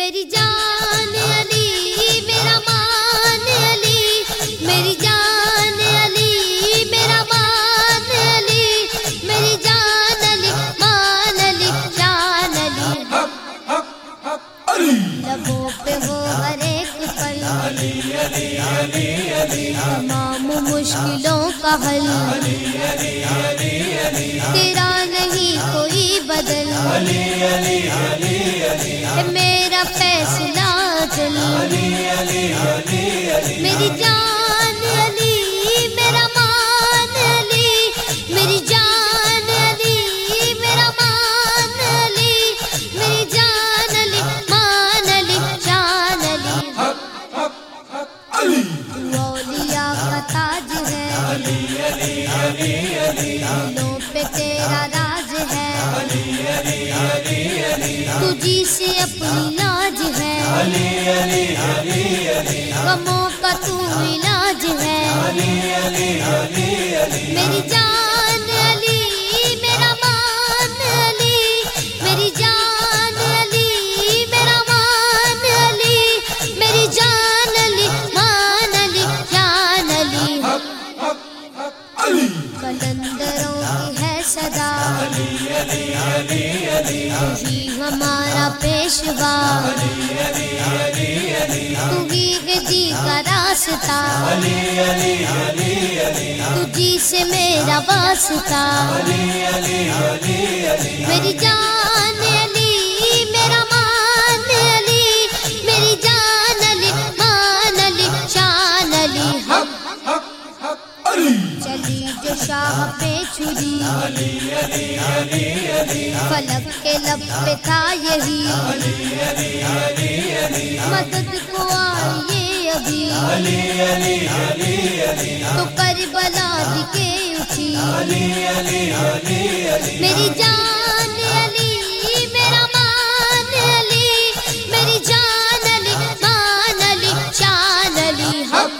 میری جان علی میرا مان علی میری جان علی میرا مان علی میری جان علی مان علی جان علی۔ لبوں پہ ہو ہر ایک پل۔ تمام مشکلوں کا حل۔ تیرا نہیں کوئی میری جان علی میرا مان علی میری جان علی میرا مان علی میری جان علی مان علی جان علی۔ کا تاج ہے۔ پہ تیرا راج ہے۔ تجھی سے اپنی غموں کا تو علاج ہے۔ میری جان علی میرا مان علی۔ میری جان علی میرا مان علی۔ میری جان علی مان علی جان علی۔ کلندروں تجھی ہمارا پیشوا۔ تھی گدی کا راستہ۔ تجھی سے میرا واسطہ۔ میری جان چلی جو شاہ پہ چھری فلک کے لب پہ تھا یہی مدد کو آئیے ابھی تو کربلا دکھے اٹھی میری جان علی میرا مان علی میری جان علی مان علی شان علی ہم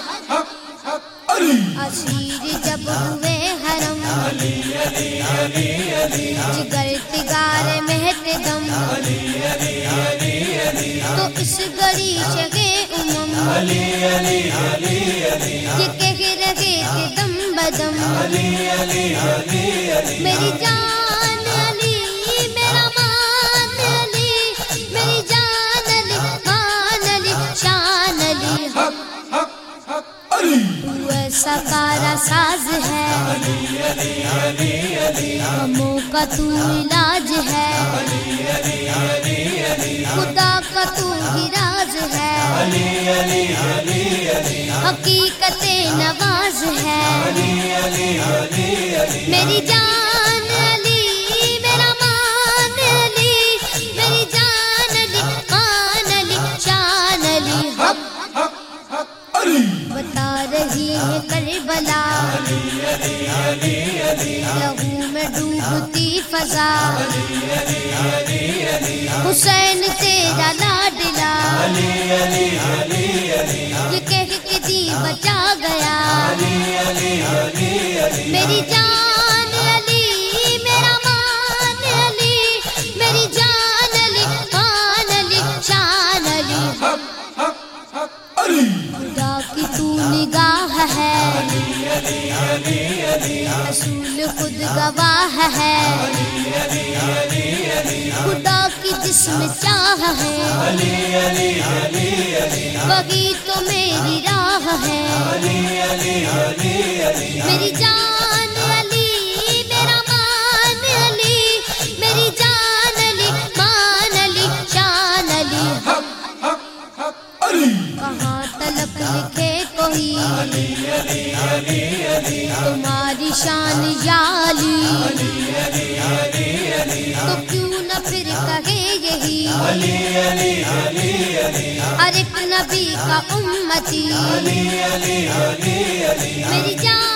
اسیر تو اس گڑی شگے امم یہ کہہ رہے تھے دم بدم میری جان علی، میرا مان علی، میری جان علی، مان علی، شان علی۔ تو ایسا کارا ساز ہے غموں کا تو علاج ہے۔ میری جان علی میرا مان علی میری جان علی مان علی شان علی ہم بتا رہی ہے کربلا۔ لہو میں ڈوبتی فضا۔ حسین تیرا لاڈلا۔ یہ کہہ کے دی بچا گیا۔ میری جان رسول خود گواہ ہے۔ خدا کی جسم چاہ ہے۔ وہی تو میری راہ ہے۔ میری جان تمہاری شان یالی تو کیوں نہ پھر کہے یہی؟ ہر ایک نبی کا امتی۔ میری جان